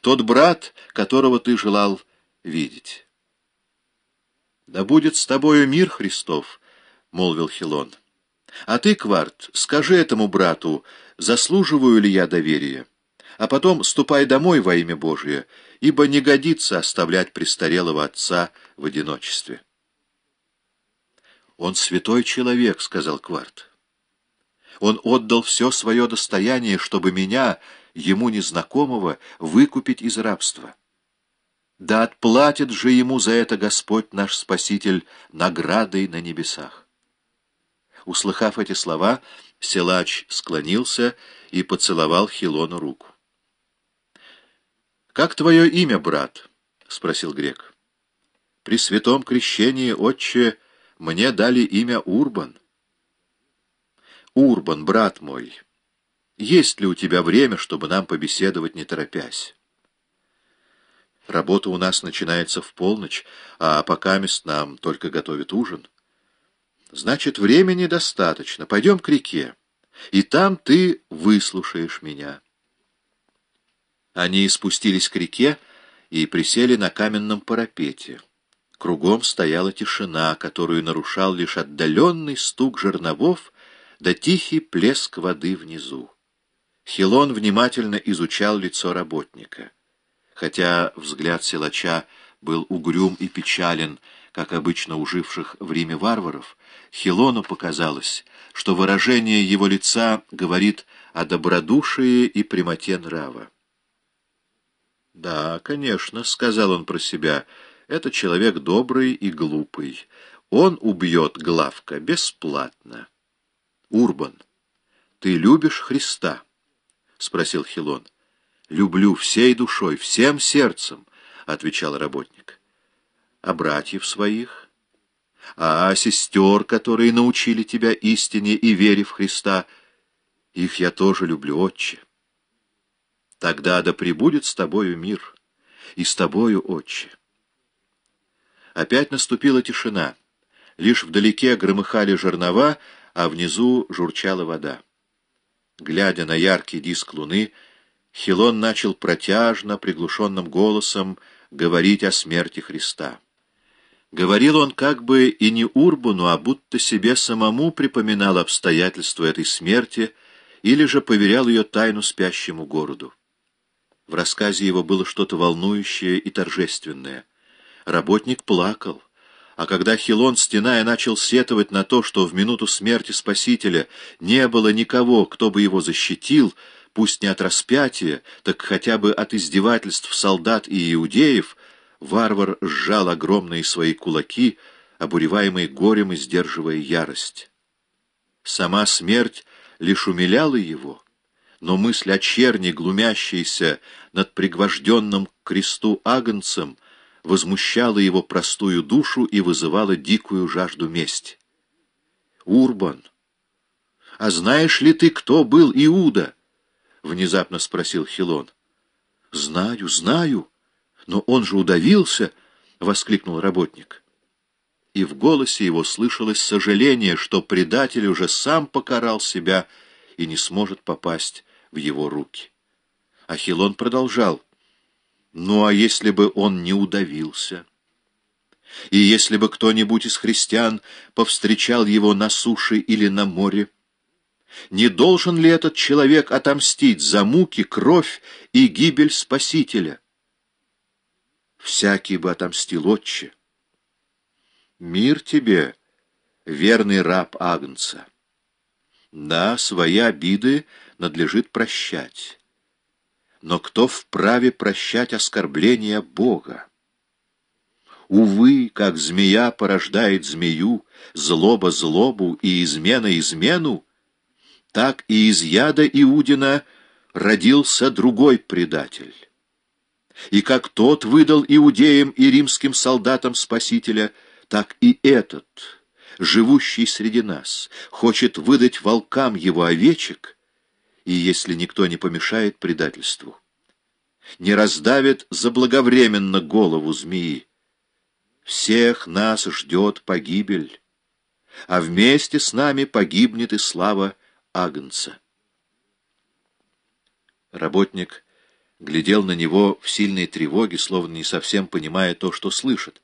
тот брат, которого ты желал видеть. «Да будет с тобою мир, Христов», — молвил Хилон. «А ты, Кварт, скажи этому брату, заслуживаю ли я доверия, а потом ступай домой во имя Божие, ибо не годится оставлять престарелого отца в одиночестве». «Он святой человек», — сказал Кварт. «Он отдал все свое достояние, чтобы меня, ему незнакомого, выкупить из рабства». Да отплатит же ему за это Господь наш Спаситель наградой на небесах. Услыхав эти слова, Силач склонился и поцеловал Хилону руку. «Как твое имя, брат?» — спросил грек. «При святом крещении, отче, мне дали имя Урбан». «Урбан, брат мой, есть ли у тебя время, чтобы нам побеседовать, не торопясь?» Работа у нас начинается в полночь, а пока мест нам только готовят ужин. Значит, времени достаточно. Пойдем к реке, и там ты выслушаешь меня. Они спустились к реке и присели на каменном парапете. Кругом стояла тишина, которую нарушал лишь отдаленный стук жерновов да тихий плеск воды внизу. Хилон внимательно изучал лицо работника. Хотя взгляд силача был угрюм и печален, как обычно у в Риме варваров, Хилону показалось, что выражение его лица говорит о добродушии и прямоте нрава. «Да, конечно», — сказал он про себя, — «это человек добрый и глупый. Он убьет Главка бесплатно». «Урбан, ты любишь Христа?» — спросил Хилон. «Люблю всей душой, всем сердцем», — отвечал работник. «А братьев своих? А сестер, которые научили тебя истине и вере в Христа? Их я тоже люблю, отче. Тогда да пребудет с тобою мир, и с тобою, отче». Опять наступила тишина. Лишь вдалеке громыхали жернова, а внизу журчала вода. Глядя на яркий диск луны, Хилон начал протяжно, приглушенным голосом говорить о смерти Христа. Говорил он как бы и не Урбану, а будто себе самому припоминал обстоятельства этой смерти или же поверял ее тайну спящему городу. В рассказе его было что-то волнующее и торжественное. Работник плакал. А когда Хилон, стеная, начал сетовать на то, что в минуту смерти Спасителя не было никого, кто бы его защитил, пусть не от распятия, так хотя бы от издевательств солдат и иудеев, варвар сжал огромные свои кулаки, обуреваемые горем и сдерживая ярость. Сама смерть лишь умиляла его, но мысль о черни, глумящейся над пригвожденным к кресту агнцем, возмущала его простую душу и вызывала дикую жажду мести. «Урбан, а знаешь ли ты, кто был Иуда?» — внезапно спросил Хилон. — Знаю, знаю, но он же удавился, — воскликнул работник. И в голосе его слышалось сожаление, что предатель уже сам покарал себя и не сможет попасть в его руки. А Хилон продолжал. Ну а если бы он не удавился? И если бы кто-нибудь из христиан повстречал его на суше или на море, не должен ли этот человек отомстить за муки, кровь и гибель Спасителя? Всякий бы отомстил, отче. Мир тебе, верный раб Агнца. Да, свои обиды надлежит прощать. Но кто вправе прощать оскорбления Бога? Увы, как змея порождает змею, злоба злобу и измена измену, так и из яда Иудина родился другой предатель. И как тот выдал иудеям и римским солдатам Спасителя, так и этот, живущий среди нас, хочет выдать волкам его овечек, и если никто не помешает предательству, не раздавит заблаговременно голову змеи, всех нас ждет погибель, а вместе с нами погибнет и слава Агнца. Работник глядел на него в сильной тревоге, словно не совсем понимая то, что слышит.